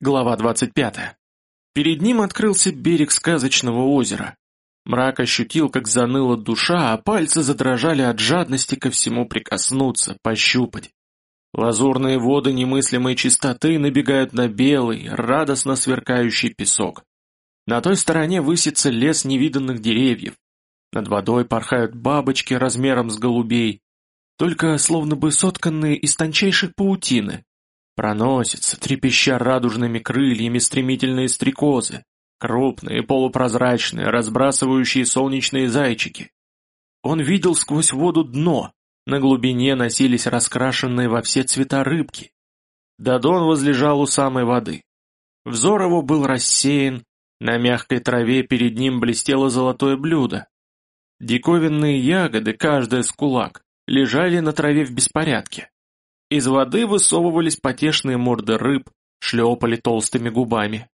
Глава 25. Перед ним открылся берег сказочного озера. Мрак ощутил, как заныла душа, а пальцы задрожали от жадности ко всему прикоснуться, пощупать. Лазурные воды немыслимой чистоты набегают на белый, радостно сверкающий песок. На той стороне высится лес невиданных деревьев. Над водой порхают бабочки размером с голубей, только словно бы сотканные из тончайших паутины, Проносятся, трепеща радужными крыльями стремительные стрекозы, крупные, полупрозрачные, разбрасывающие солнечные зайчики. Он видел сквозь воду дно, на глубине носились раскрашенные во все цвета рыбки. Дадон возлежал у самой воды. Взор его был рассеян, на мягкой траве перед ним блестело золотое блюдо. Диковинные ягоды, каждая с кулак, лежали на траве в беспорядке. Из воды высовывались потешные морды рыб, шлепали толстыми губами.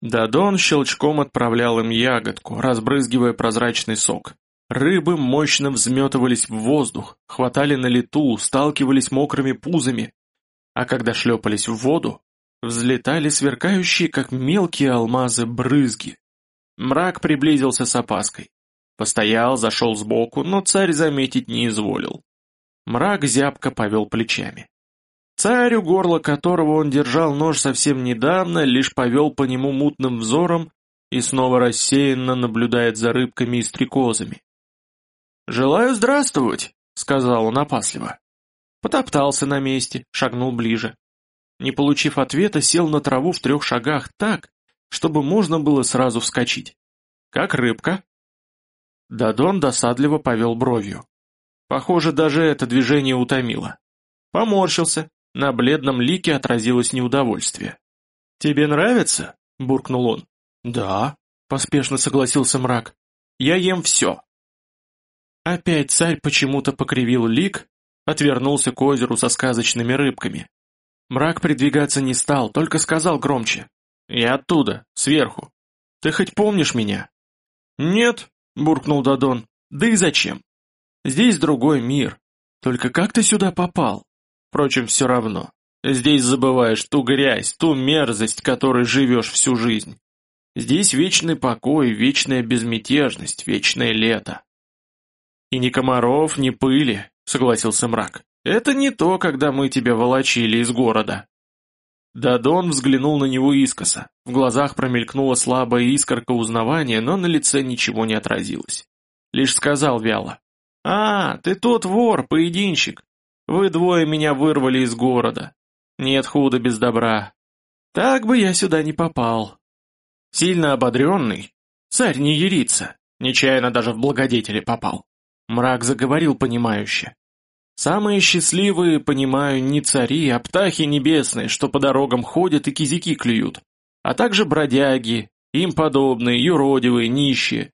Дадон щелчком отправлял им ягодку, разбрызгивая прозрачный сок. Рыбы мощно взметывались в воздух, хватали на лету, сталкивались мокрыми пузами, а когда шлепались в воду, взлетали сверкающие, как мелкие алмазы, брызги. Мрак приблизился с опаской. Постоял, зашел сбоку, но царь заметить не изволил. Мрак зябко повел плечами. Царь, у горла которого он держал нож совсем недавно, лишь повел по нему мутным взором и снова рассеянно наблюдает за рыбками и стрекозами. «Желаю здравствовать», — сказал он опасливо. Потоптался на месте, шагнул ближе. Не получив ответа, сел на траву в трех шагах так, чтобы можно было сразу вскочить. «Как рыбка?» Дадон досадливо повел бровью. Похоже, даже это движение утомило. Поморщился, на бледном лике отразилось неудовольствие. «Тебе нравится?» — буркнул он. «Да», — поспешно согласился мрак. «Я ем все». Опять царь почему-то покривил лик, отвернулся к озеру со сказочными рыбками. Мрак придвигаться не стал, только сказал громче. «Я оттуда, сверху. Ты хоть помнишь меня?» «Нет», — буркнул Дадон. «Да и зачем? Здесь другой мир. Только как ты сюда попал? Впрочем, все равно. Здесь забываешь ту грязь, ту мерзость, которой живешь всю жизнь. Здесь вечный покой, вечная безмятежность, вечное лето. И ни комаров, ни пыли, согласился мрак. Это не то, когда мы тебя волочили из города. Дадон взглянул на него искоса. В глазах промелькнула слабая искорка узнавания, но на лице ничего не отразилось. Лишь сказал вяло. «А, ты тот вор, поединщик. Вы двое меня вырвали из города. Нет худа без добра. Так бы я сюда не попал». Сильно ободренный, царь не ерится, нечаянно даже в благодетели попал. Мрак заговорил понимающе. Самые счастливые, понимаю, не цари, а птахи небесные, что по дорогам ходят и кизики клюют, а также бродяги, им подобные, юродивые, нищие.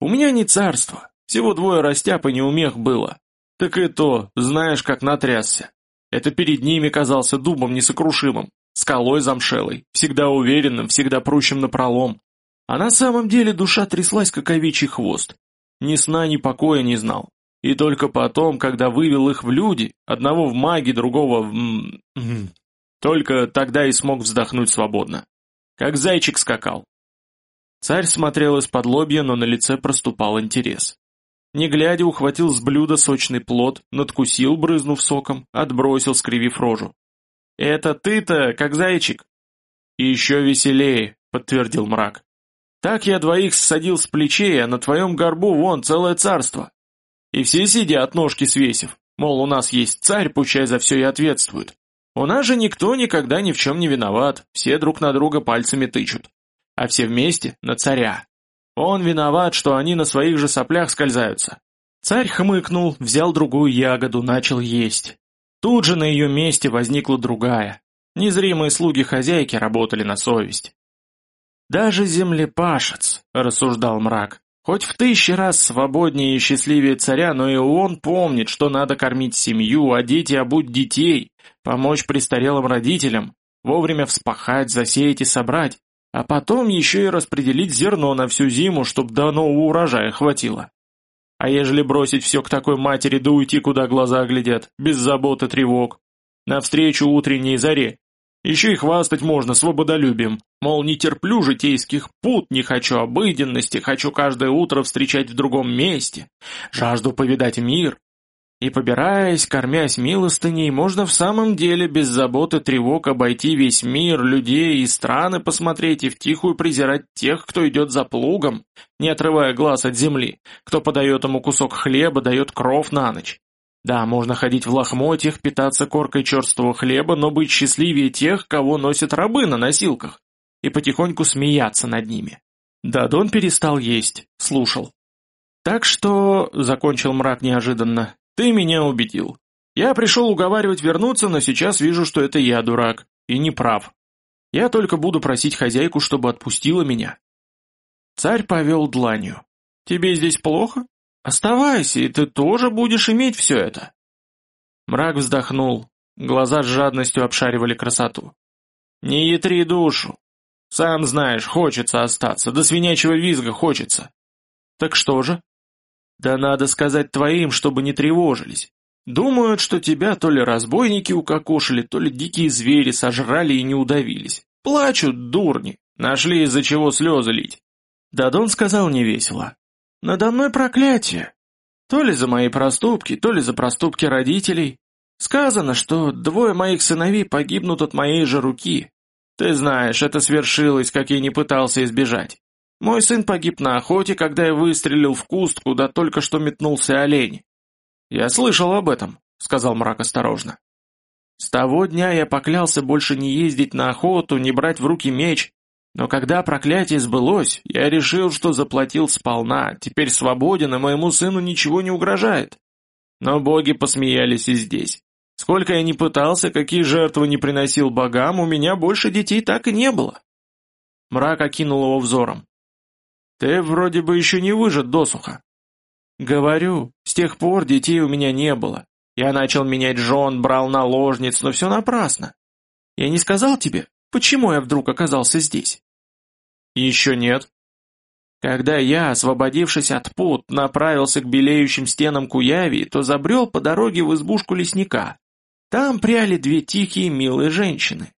У меня не царство, всего двое растяп и неумех было. Так и то, знаешь, как натрясся. Это перед ними казался дубом несокрушимым, скалой замшелой, всегда уверенным, всегда прущим напролом. А на самом деле душа тряслась, как овечий хвост. Ни сна, ни покоя не знал. И только потом, когда вывел их в люди, одного в маги, другого в... Только тогда и смог вздохнуть свободно. Как зайчик скакал. Царь смотрел из-под лобья, но на лице проступал интерес. Не глядя, ухватил с блюда сочный плод, надкусил, брызнув соком, отбросил, скривив рожу. «Это ты-то, как зайчик!» «И еще веселее», — подтвердил мрак. «Так я двоих ссадил с плечей, а на твоем горбу вон целое царство. И все сидят, ножки свесив, мол, у нас есть царь, пучай за все и ответствует. У нас же никто никогда ни в чем не виноват, все друг на друга пальцами тычут. А все вместе на царя. Он виноват, что они на своих же соплях скользаются. Царь хмыкнул, взял другую ягоду, начал есть. Тут же на ее месте возникла другая. Незримые слуги хозяйки работали на совесть. «Даже землепашец», — рассуждал мрак, — «хоть в тысячи раз свободнее и счастливее царя, но и он помнит, что надо кормить семью, одеть и обуть детей, помочь престарелым родителям, вовремя вспахать, засеять и собрать, а потом еще и распределить зерно на всю зиму, чтобы до нового урожая хватило. А ежели бросить все к такой матери да уйти, куда глаза глядят, без забот и тревог, навстречу утренней заре, Еще и хвастать можно свободолюбием. Мол, не терплю житейских пут, не хочу обыденности, хочу каждое утро встречать в другом месте. Жажду повидать мир. И побираясь, кормясь милостыней, можно в самом деле без заботы тревог обойти весь мир, людей и страны посмотреть и втихую презирать тех, кто идет за плугом, не отрывая глаз от земли, кто подает ему кусок хлеба, дает кров на ночь. Да, можно ходить в лохмотьях, питаться коркой черствого хлеба, но быть счастливее тех, кого носят рабы на носилках, и потихоньку смеяться над ними. Да, Дон перестал есть, слушал. «Так что...» — закончил мрак неожиданно. «Ты меня убедил. Я пришел уговаривать вернуться, но сейчас вижу, что это я дурак. И не прав. Я только буду просить хозяйку, чтобы отпустила меня». Царь повел дланью. «Тебе здесь плохо? Оставайся, и ты тоже будешь иметь все это». Мрак вздохнул. Глаза с жадностью обшаривали красоту. «Не ятри душу. Сам знаешь, хочется остаться, до свинячьего визга хочется». «Так что же?» «Да надо сказать твоим, чтобы не тревожились. Думают, что тебя то ли разбойники укокошили, то ли дикие звери сожрали и не удавились. Плачут, дурни, нашли из-за чего слезы лить». Дадон сказал невесело. «Надо мной проклятие. То ли за мои проступки, то ли за проступки родителей. Сказано, что двое моих сыновей погибнут от моей же руки. Ты знаешь, это свершилось, как я не пытался избежать. Мой сын погиб на охоте, когда я выстрелил в куст, куда только что метнулся олень. Я слышал об этом, сказал мрак осторожно. С того дня я поклялся больше не ездить на охоту, не брать в руки меч, но когда проклятие сбылось, я решил, что заплатил сполна, теперь свободен, и моему сыну ничего не угрожает. Но боги посмеялись и здесь. Сколько я ни пытался, какие жертвы не приносил богам, у меня больше детей так и не было. Мрак окинул его взором. Ты вроде бы еще не выжат досуха. Говорю, с тех пор детей у меня не было. Я начал менять жен, брал наложниц, но все напрасно. Я не сказал тебе, почему я вдруг оказался здесь? Еще нет. Когда я, освободившись от пут, направился к белеющим стенам Куяви, то забрел по дороге в избушку лесника. Там пряли две тихие милые женщины.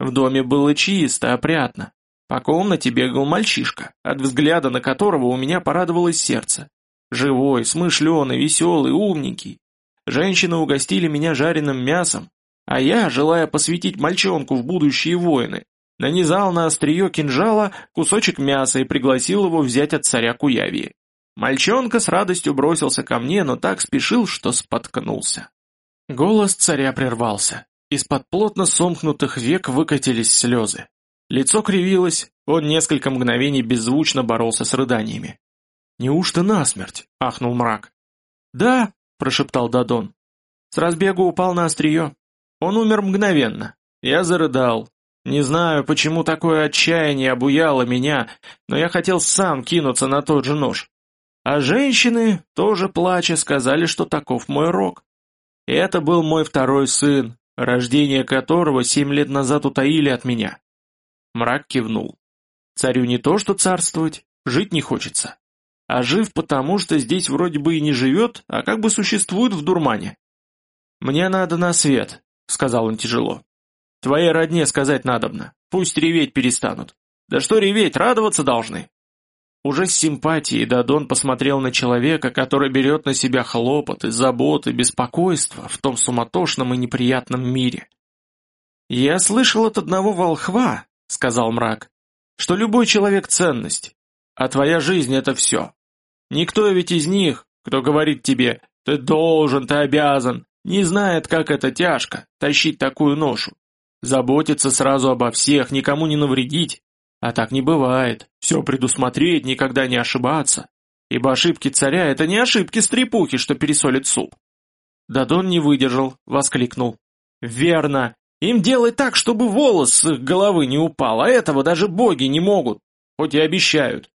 В доме было чисто, опрятно. По комнате бегал мальчишка, от взгляда на которого у меня порадовалось сердце. Живой, смышленый, веселый, умненький. Женщины угостили меня жареным мясом, а я, желая посвятить мальчонку в будущие войны, нанизал на острие кинжала кусочек мяса и пригласил его взять от царя Куявии. Мальчонка с радостью бросился ко мне, но так спешил, что споткнулся. Голос царя прервался. Из-под плотно сомкнутых век выкатились слезы. Лицо кривилось, он несколько мгновений беззвучно боролся с рыданиями. «Неужто насмерть?» — ахнул мрак. «Да», — прошептал Дадон. «С разбегу упал на острие. Он умер мгновенно. Я зарыдал. Не знаю, почему такое отчаяние обуяло меня, но я хотел сам кинуться на тот же нож. А женщины, тоже плача, сказали, что таков мой рок. Это был мой второй сын, рождение которого семь лет назад утаили от меня. Мрак кивнул. Царю не то что царствовать, жить не хочется. А жив потому, что здесь вроде бы и не живет, а как бы существует в дурмане. «Мне надо на свет», — сказал он тяжело. «Твоей родне сказать надобно, пусть реветь перестанут. Да что реветь, радоваться должны». Уже с симпатией Дадон посмотрел на человека, который берет на себя хлопоты, заботы, беспокойство в том суматошном и неприятном мире. «Я слышал от одного волхва, — сказал мрак, — что любой человек — ценность, а твоя жизнь — это все. Никто ведь из них, кто говорит тебе «ты должен, ты обязан», не знает, как это тяжко — тащить такую ношу. Заботиться сразу обо всех, никому не навредить. А так не бывает. Все предусмотреть, никогда не ошибаться. Ибо ошибки царя — это не ошибки стрепухи, что пересолит суп. Дадон не выдержал, воскликнул. «Верно! Им делай так, чтобы волос с их головы не упал, а этого даже боги не могут, хоть и обещают.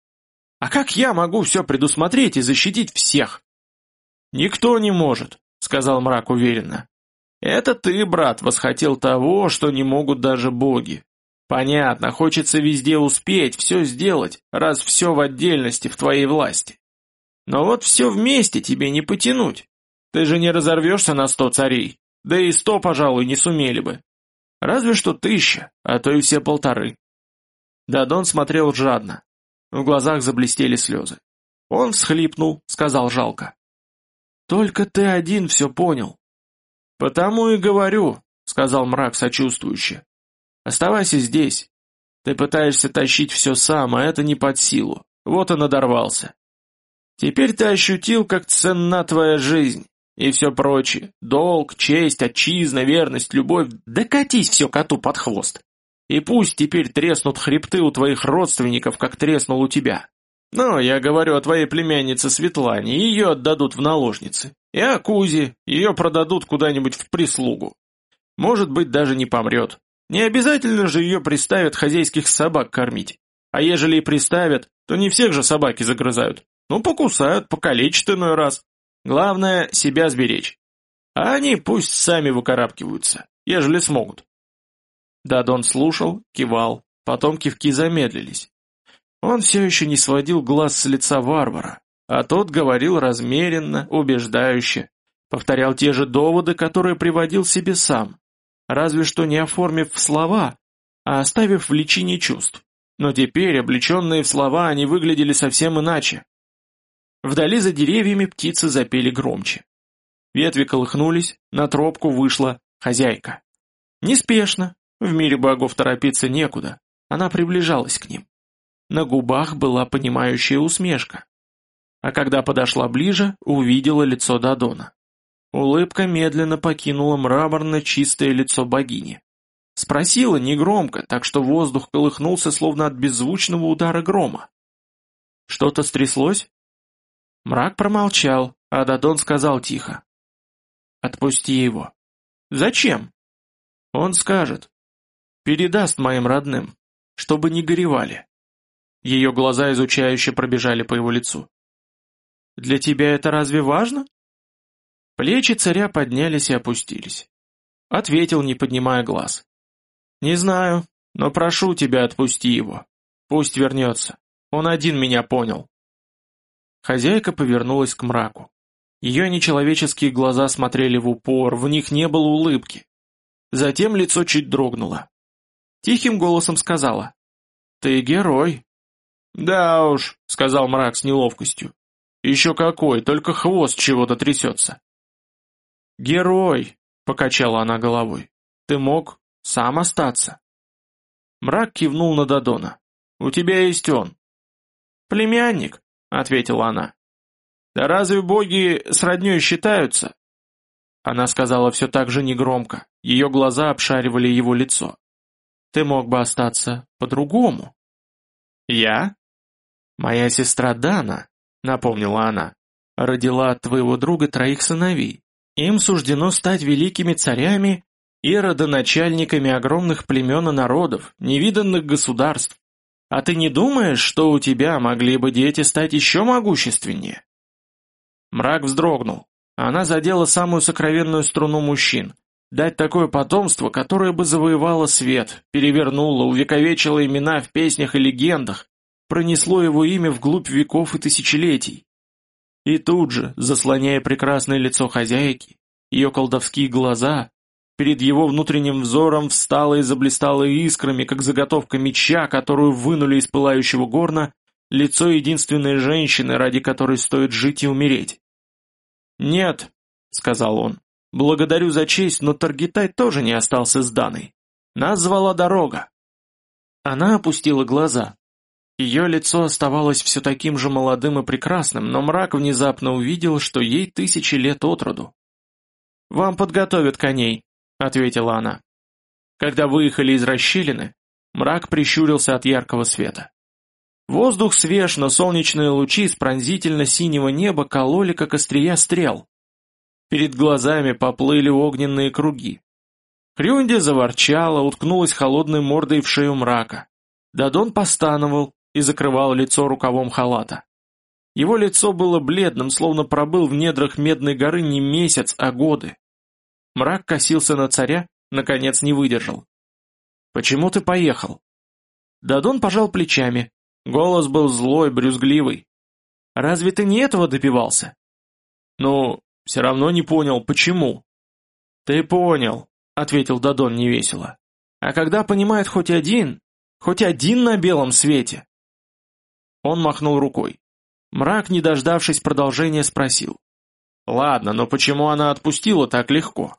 А как я могу все предусмотреть и защитить всех? Никто не может, сказал мрак уверенно. Это ты, брат, восхотел того, что не могут даже боги. Понятно, хочется везде успеть, все сделать, раз все в отдельности в твоей власти. Но вот все вместе тебе не потянуть. Ты же не разорвешься на сто царей, да и сто, пожалуй, не сумели бы. Разве что тысяча, а то и все полторы. Дадон смотрел жадно. В глазах заблестели слезы. Он всхлипнул, сказал жалко. «Только ты один все понял». «Потому и говорю», — сказал мрак сочувствующе. «Оставайся здесь. Ты пытаешься тащить все сам, а это не под силу. Вот и надорвался. Теперь ты ощутил, как ценна твоя жизнь. И все прочее. Долг, честь, отчизна, верность, любовь. Докатись все коту под хвост. И пусть теперь треснут хребты у твоих родственников, как треснул у тебя. Но я говорю о твоей племяннице Светлане, ее отдадут в наложницы. И о Кузе, ее продадут куда-нибудь в прислугу. Может быть, даже не помрет. Не обязательно же ее приставят хозяйских собак кормить. А ежели и приставят, то не всех же собаки загрызают. Ну, покусают, покалечат иной раз. Главное, себя сберечь. А они пусть сами выкарабкиваются, ежели смогут. Дадон слушал, кивал, потом кивки замедлились. Он все еще не сводил глаз с лица варвара, а тот говорил размеренно, убеждающе, повторял те же доводы, которые приводил себе сам, разве что не оформив в слова, а оставив в личине чувств. Но теперь, облеченные в слова, они выглядели совсем иначе. Вдали за деревьями птицы запели громче. Ветви колыхнулись, на тропку вышла хозяйка. Неспешно, в мире богов торопиться некуда, она приближалась к ним. На губах была понимающая усмешка. А когда подошла ближе, увидела лицо Дадона. Улыбка медленно покинула мраморно-чистое лицо богини. Спросила негромко, так что воздух колыхнулся, словно от беззвучного удара грома. «Что-то стряслось?» Мрак промолчал, а Дадон сказал тихо. «Отпусти его». «Зачем?» «Он скажет. Передаст моим родным, чтобы не горевали». Ее глаза изучающе пробежали по его лицу. «Для тебя это разве важно?» Плечи царя поднялись и опустились. Ответил, не поднимая глаз. «Не знаю, но прошу тебя, отпусти его. Пусть вернется. Он один меня понял». Хозяйка повернулась к мраку. Ее нечеловеческие глаза смотрели в упор, в них не было улыбки. Затем лицо чуть дрогнуло. Тихим голосом сказала. «Ты герой». «Да уж», — сказал мрак с неловкостью. «Еще какой, только хвост чего-то трясется». «Герой», — покачала она головой. «Ты мог сам остаться?» Мрак кивнул на Дадона. «У тебя есть он». «Племянник», — ответила она. «Да разве боги с родней считаются?» Она сказала все так же негромко. Ее глаза обшаривали его лицо. «Ты мог бы остаться по-другому». «Я?» «Моя сестра Дана», — напомнила она, — «родила от твоего друга троих сыновей. Им суждено стать великими царями и родоначальниками огромных племен и народов, невиданных государств. А ты не думаешь, что у тебя могли бы дети стать еще могущественнее?» Мрак вздрогнул. Она задела самую сокровенную струну мужчин. Дать такое потомство, которое бы завоевало свет, перевернуло, увековечило имена в песнях и легендах, пронесло его имя вглубь веков и тысячелетий. И тут же, заслоняя прекрасное лицо хозяйки, ее колдовские глаза, перед его внутренним взором встала и заблистала искрами, как заготовка меча, которую вынули из пылающего горна, лицо единственной женщины, ради которой стоит жить и умереть. «Нет», — сказал он, — «благодарю за честь, но Таргитай тоже не остался сданной. Нас звала дорога». Она опустила глаза, ее лицо оставалось все таким же молодым и прекрасным, но мрак внезапно увидел, что ей тысячи лет от роду. «Вам подготовят коней», — ответила она. Когда выехали из расщелины, мрак прищурился от яркого света. Воздух свеж, но солнечные лучи с пронзительно-синего неба кололи, как острия стрел. Перед глазами поплыли огненные круги. Хрюнди заворчала, уткнулась холодной мордой в шею мрака. Дадон постановал, и закрывал лицо рукавом халата. Его лицо было бледным, словно пробыл в недрах Медной горы не месяц, а годы. Мрак косился на царя, наконец не выдержал. «Почему ты поехал?» Дадон пожал плечами. Голос был злой, брюзгливый. «Разве ты не этого добивался?» «Ну, все равно не понял, почему?» «Ты понял», — ответил Дадон невесело. А когда понимает хоть один, хоть один на белом свете. Он махнул рукой. Мрак, не дождавшись продолжения, спросил. «Ладно, но почему она отпустила так легко?»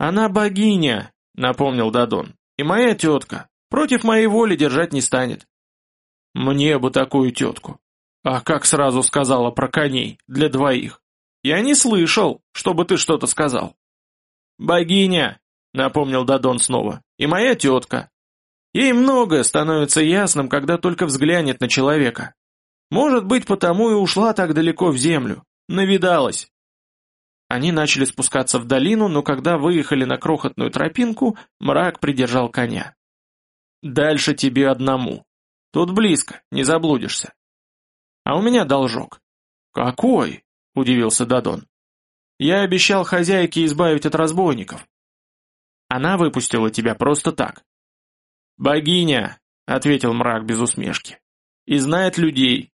«Она богиня», — напомнил Дадон, — «и моя тетка. Против моей воли держать не станет». «Мне бы такую тетку». «А как сразу сказала про коней, для двоих?» «Я не слышал, чтобы ты что-то сказал». «Богиня», — напомнил Дадон снова, — «и моя тетка. Ей многое становится ясным, когда только взглянет на человека. Может быть, потому и ушла так далеко в землю. Навидалась. Они начали спускаться в долину, но когда выехали на крохотную тропинку, мрак придержал коня. «Дальше тебе одному. Тут близко, не заблудишься». «А у меня должок». «Какой?» — удивился Дадон. «Я обещал хозяйке избавить от разбойников». «Она выпустила тебя просто так». «Богиня», — ответил мрак без усмешки, — «и знает людей».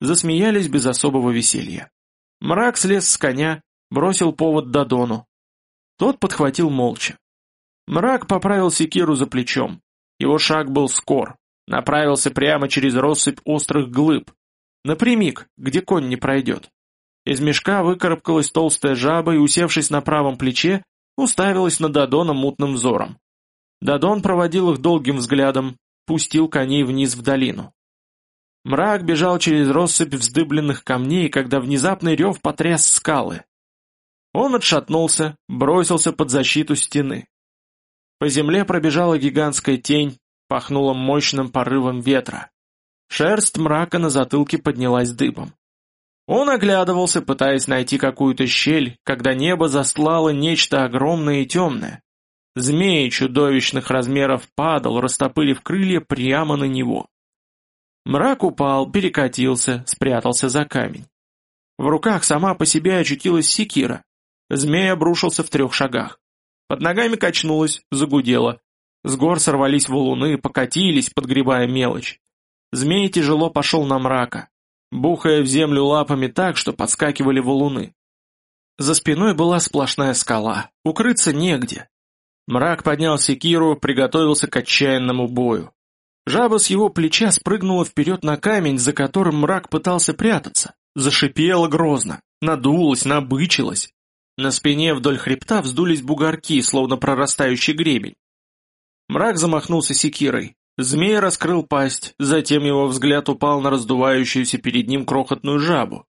Засмеялись без особого веселья. Мрак слез с коня, бросил повод Дадону. Тот подхватил молча. Мрак поправил секиру за плечом. Его шаг был скор, направился прямо через россыпь острых глыб, напрямик, где конь не пройдет. Из мешка выкарабкалась толстая жаба и, усевшись на правом плече, уставилась на Дадона мутным взором. Дадон проводил их долгим взглядом, пустил коней вниз в долину. Мрак бежал через россыпь вздыбленных камней, когда внезапный рев потряс скалы. Он отшатнулся, бросился под защиту стены. По земле пробежала гигантская тень, пахнула мощным порывом ветра. Шерсть мрака на затылке поднялась дыбом. Он оглядывался, пытаясь найти какую-то щель, когда небо застлало нечто огромное и темное. Змеи чудовищных размеров падал, растопырив крылья прямо на него. Мрак упал, перекатился, спрятался за камень. В руках сама по себе очутилась секира. Змей обрушился в трех шагах. Под ногами качнулась, загудела. С гор сорвались валуны, покатились, подгребая мелочь. Змей тяжело пошел на мрака, бухая в землю лапами так, что подскакивали валуны. За спиной была сплошная скала, укрыться негде. Мрак поднял секиру, приготовился к отчаянному бою. Жаба с его плеча спрыгнула вперед на камень, за которым мрак пытался прятаться. Зашипела грозно, надулась, набычилась. На спине вдоль хребта вздулись бугорки, словно прорастающий гребень. Мрак замахнулся секирой. Змей раскрыл пасть, затем его взгляд упал на раздувающуюся перед ним крохотную жабу.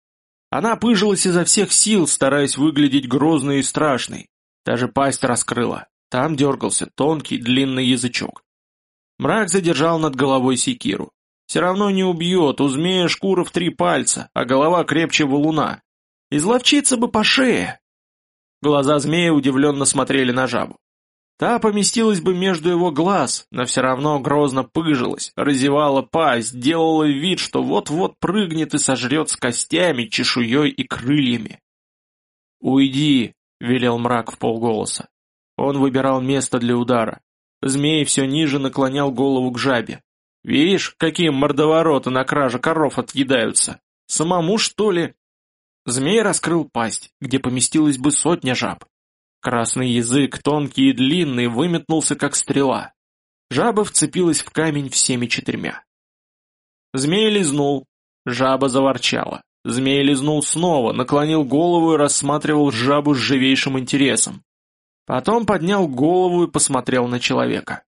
Она пыжилась изо всех сил, стараясь выглядеть грозной и страшной. Даже пасть раскрыла. Там дергался тонкий длинный язычок. Мрак задержал над головой секиру. Все равно не убьет, у змея шкура в три пальца, а голова крепче валуна. Изловчиться бы по шее. Глаза змея удивленно смотрели на жабу. Та поместилась бы между его глаз, но все равно грозно пыжилась, разевала пасть, делала вид, что вот-вот прыгнет и сожрет с костями, чешуей и крыльями. «Уйди», — велел мрак в полголоса. Он выбирал место для удара. Змей все ниже наклонял голову к жабе. «Видишь, какие мордовороты на краже коров отъедаются? Самому, что ли?» Змей раскрыл пасть, где поместилась бы сотня жаб. Красный язык, тонкий и длинный, выметнулся, как стрела. Жаба вцепилась в камень всеми четырьмя. Змей лизнул. Жаба заворчала. Змей лизнул снова, наклонил голову и рассматривал жабу с живейшим интересом. Потом поднял голову и посмотрел на человека.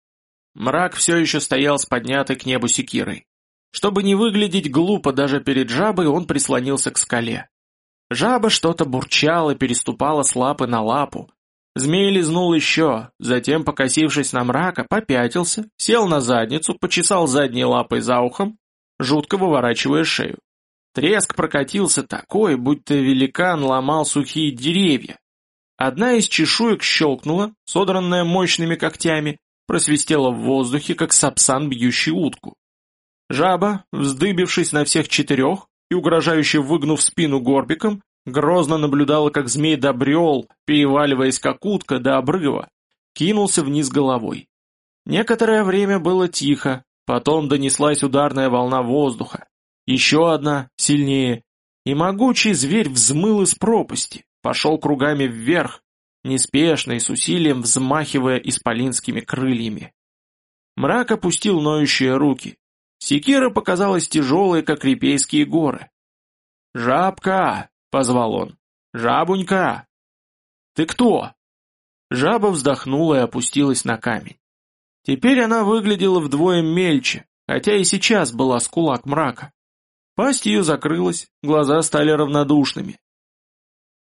Мрак все еще стоял с поднятой к небу секирой. Чтобы не выглядеть глупо даже перед жабой, он прислонился к скале. Жаба что-то бурчала, переступала с лапы на лапу. Змей лизнул еще, затем, покосившись на мрака, попятился, сел на задницу, почесал задней лапой за ухом, жутко выворачивая шею. Треск прокатился такой, будто великан ломал сухие деревья, Одна из чешуек щелкнула, содранная мощными когтями, просвистела в воздухе, как сапсан, бьющий утку. Жаба, вздыбившись на всех четырех и угрожающе выгнув спину горбиком, грозно наблюдала, как змей добрел, переваливаясь как утка до обрыва, кинулся вниз головой. Некоторое время было тихо, потом донеслась ударная волна воздуха, еще одна, сильнее, и могучий зверь взмыл из пропасти, пошел кругами вверх, неспешно и с усилием взмахивая исполинскими крыльями. Мрак опустил ноющие руки. Секира показалась тяжелой, как репейские горы. «Жабка!» — позвал он. «Жабунька!» «Ты кто?» Жаба вздохнула и опустилась на камень. Теперь она выглядела вдвое мельче, хотя и сейчас была с кулак мрака. Пасть ее закрылась, глаза стали равнодушными.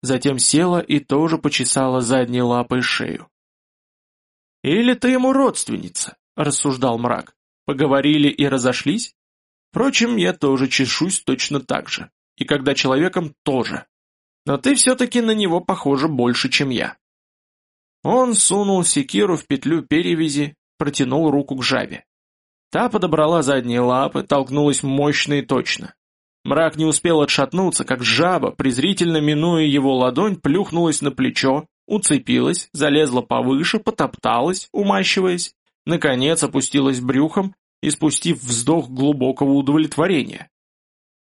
Затем села и тоже почесала задней лапой шею. «Или ты ему родственница?» — рассуждал мрак. «Поговорили и разошлись? Впрочем, я тоже чешусь точно так же. И когда человеком тоже. Но ты все-таки на него похожа больше, чем я». Он сунул секиру в петлю перевязи, протянул руку к жабе. Та подобрала задние лапы, толкнулась мощно и точно. Мрак не успел отшатнуться, как жаба, презрительно минуя его ладонь, плюхнулась на плечо, уцепилась, залезла повыше, потопталась, умащиваясь, наконец опустилась брюхом и спустив вздох глубокого удовлетворения.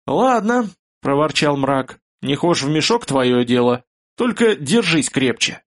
«Ладно», — проворчал мрак, — «не хошь в мешок твое дело, только держись крепче».